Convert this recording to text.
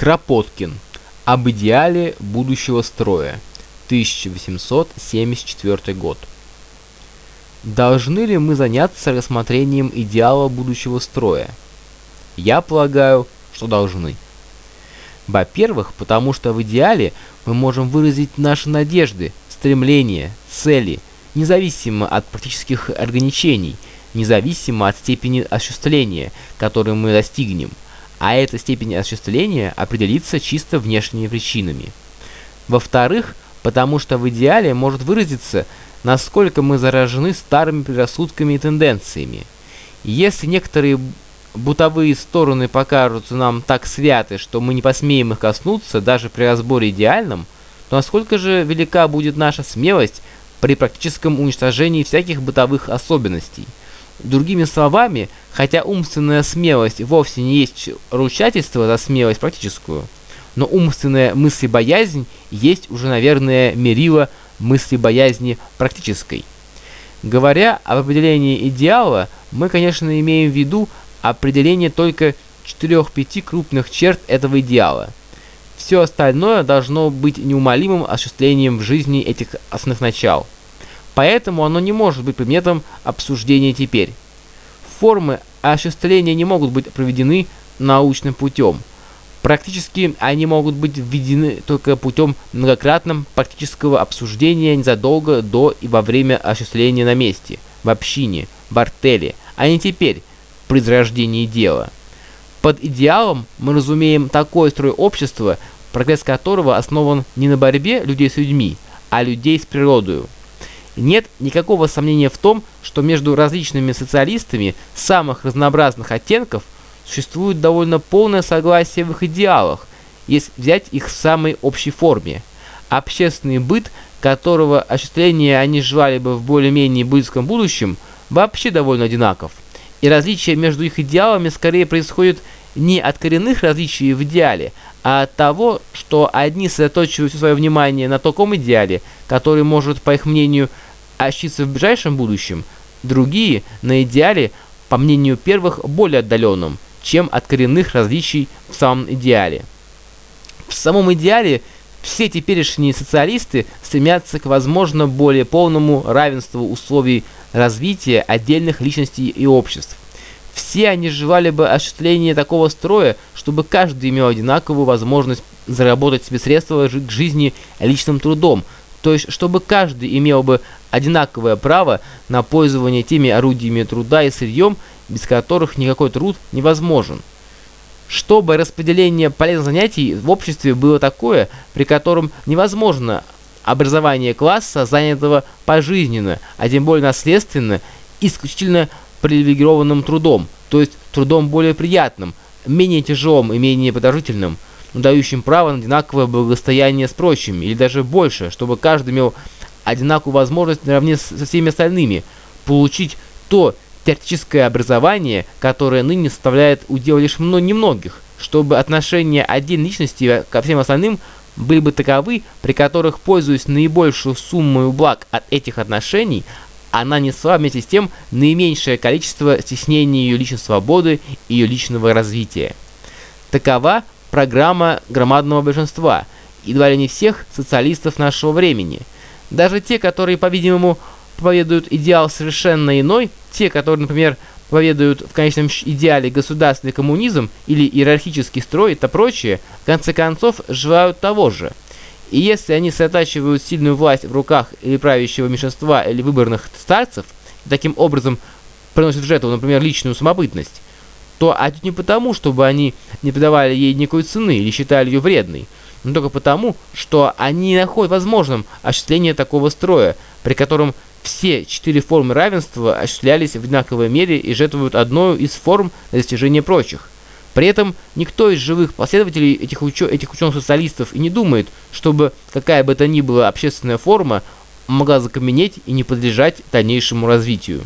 Кропоткин. Об идеале будущего строя. 1874 год. Должны ли мы заняться рассмотрением идеала будущего строя? Я полагаю, что должны. Во-первых, потому что в идеале мы можем выразить наши надежды, стремления, цели, независимо от практических ограничений, независимо от степени осуществления, которую мы достигнем, а эта степень осуществления определится чисто внешними причинами. Во-вторых, потому что в идеале может выразиться, насколько мы заражены старыми предрассудками и тенденциями. Если некоторые бытовые стороны покажутся нам так святы, что мы не посмеем их коснуться даже при разборе идеальном, то насколько же велика будет наша смелость при практическом уничтожении всяких бытовых особенностей. Другими словами, хотя умственная смелость вовсе не есть ручательство за смелость практическую, но умственная мыслебоязнь есть уже, наверное, мерило мыслебоязни практической. Говоря об определении идеала, мы, конечно, имеем в виду определение только 4-5 крупных черт этого идеала. Все остальное должно быть неумолимым осуществлением в жизни этих основных начал. Поэтому оно не может быть предметом обсуждения теперь. Формы осуществления не могут быть проведены научным путем. Практически они могут быть введены только путем многократного практического обсуждения незадолго до и во время осуществления на месте, в общине, в артеле, а не теперь, при зарождении дела. Под идеалом мы разумеем такой строй общества, прогресс которого основан не на борьбе людей с людьми, а людей с природою. Нет никакого сомнения в том, что между различными социалистами самых разнообразных оттенков существует довольно полное согласие в их идеалах, если взять их в самой общей форме. Общественный быт, которого осуществление они желали бы в более-менее близком будущем, вообще довольно одинаков – и различия между их идеалами скорее происходят не от коренных различий в идеале, а от того, что одни сосредоточивают свое внимание на таком идеале, который может, по их мнению, ощутиться в ближайшем будущем, другие – на идеале, по мнению первых, более отдаленном, чем от коренных различий в самом идеале. В самом идеале все теперешние социалисты стремятся к возможно более полному равенству условий развития отдельных личностей и обществ. Все они желали бы осуществления такого строя, чтобы каждый имел одинаковую возможность заработать себе средства к жизни личным трудом, то есть чтобы каждый имел бы одинаковое право на пользование теми орудиями труда и сырьем, без которых никакой труд невозможен. Чтобы распределение полезных занятий в обществе было такое, при котором невозможно образование класса, занятого пожизненно, а тем более наследственно, исключительно привилегированным трудом, то есть трудом более приятным, менее тяжелым и менее продолжительным, но дающим право на одинаковое благостояние с прочими, или даже больше, чтобы каждый имел одинаковую возможность наравне со всеми остальными получить то теоретическое образование, которое ныне составляет удел лишь немногих, чтобы отношение отдельной личности ко всем остальным – были бы таковы, при которых, пользуясь наибольшую суммой благ от этих отношений, она несла вместе с тем наименьшее количество стеснений ее личной свободы и ее личного развития. Такова программа громадного большинства, едва ли не всех социалистов нашего времени. Даже те, которые, по-видимому, проповедуют идеал совершенно иной, те, которые, например, проповедуют в конечном идеале государственный коммунизм или иерархический строй и прочее, в конце концов желают того же. И если они сосредотачивают сильную власть в руках или правящего меньшинства или выборных старцев, таким образом приносят в жертву, например, личную самобытность, то отнюдь не потому, чтобы они не придавали ей никакой цены или считали ее вредной, но только потому, что они находят возможным осуществление такого строя, при котором все четыре формы равенства осуществлялись в одинаковой мере и жертвуют одной из форм на достижение прочих. При этом никто из живых последователей этих, учё этих ученых-социалистов и не думает, чтобы какая бы то ни была общественная форма могла закаменеть и не подлежать дальнейшему развитию.